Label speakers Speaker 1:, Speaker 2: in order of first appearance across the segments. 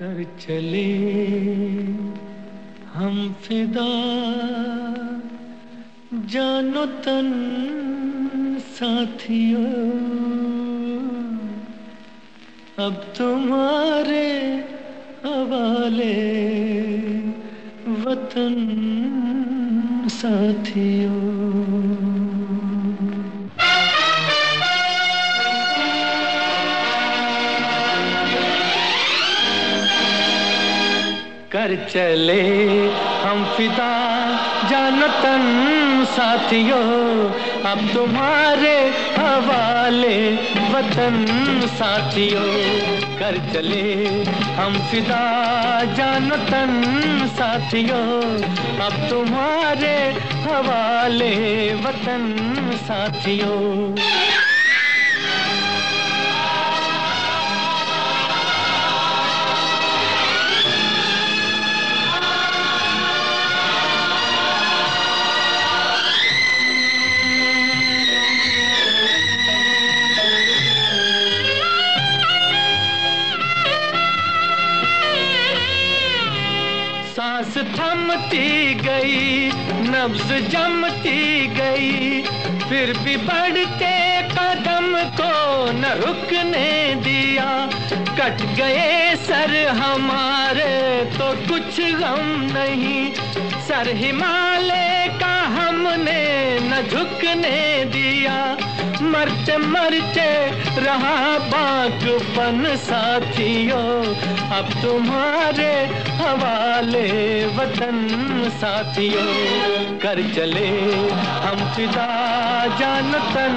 Speaker 1: चले हम फिदा। जानो तन साथियों अब तुम्हारे हवाले वतन साथियों। कर चले। हम फिदा, जानतन साथियों, अब तुम्हारे हवाले वतन साथियों। कर चले, हम फिदा, जानतन साथियों, अब तुम्हारे हवाले वतन साथियों। सांस थमती गई, नब्ज जमती गई, फिर भी बढ़ते कदम को न रुकने दिया। कट गए सर हमारे तो कुछ गम नहीं, सर हिमालय का हमने न झुकने दिया। मरते मरते रहा बागपन साथियों। अब तुम्हारे हवाले वतन साथियों। कर चले हम फिदा जानतन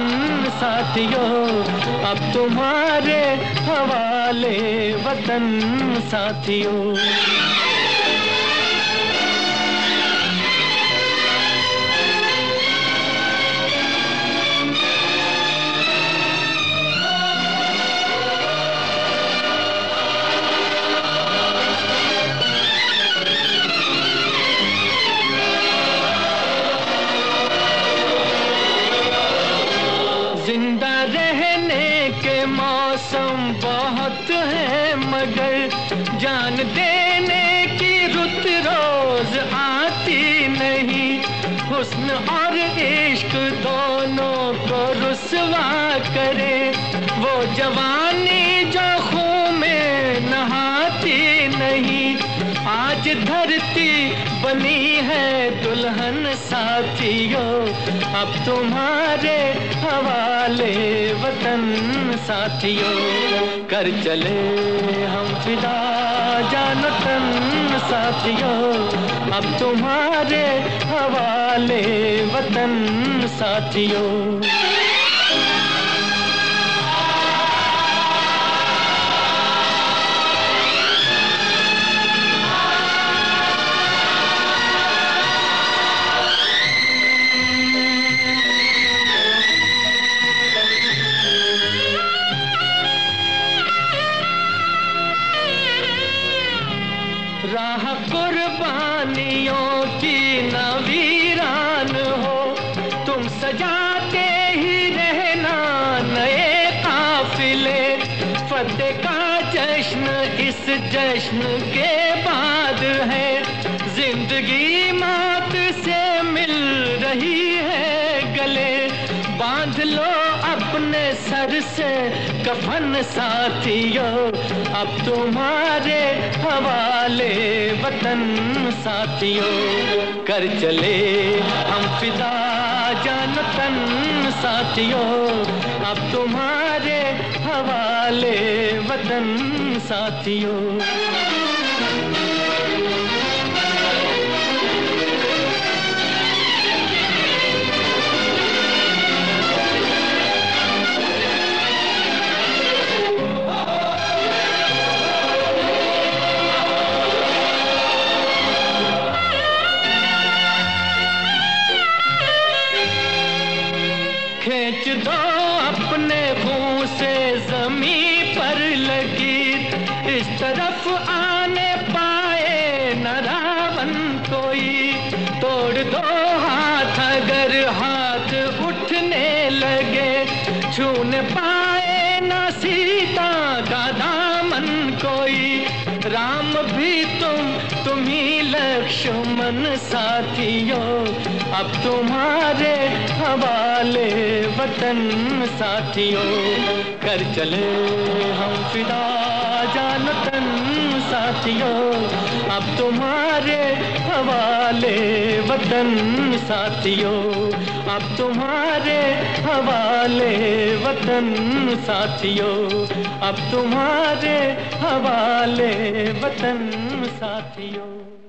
Speaker 1: साथियों। अब तुम्हारे हवाले वतन साथियों। मौसम बहुत है, मगर जान देने की रुत रोज आती नहीं। हुस्न और इश्क दोनों को रुसवा करे। वो जवानी जो नहाती नहीं, आज धरती बनी है दुल्हन साथियों। अब तुम्हारे हवाले वतन साथियों। कर चले हम फिदा, जान तन साथियों। अब तुम्हारे हवाले वतन साथियों। राह कुर्बानियों की नवीरान हो। तुम सजाते ही रहना नए काफिले। फतेह का जश्न इस जश्न के बाद है। ज़िंदगी मौत लो अपने सर से कफन साथियों, अब तुम्हारे हवाले वतन साथियों। कर चले हम फिदा जानतन साथियों, अब तुम्हारे हवाले वतन साथियों। अपने मुँह से जमी पर लगी। इस तरफ़ आने पाए न रावण कोई। तोड़ दो हाथ अगर हाथ उठने लगे। छूने पाए लक्ष्मण साथियों, अब तुम्हारे हवाले वतन साथियों, कर चले हम फिदा जानतन साथियों, अब तुम्हारे हवाले वतन साथियों, अब तुम्हारे हवाले वतन साथियों, अब तुम्हारे हवाले वतन साथियों।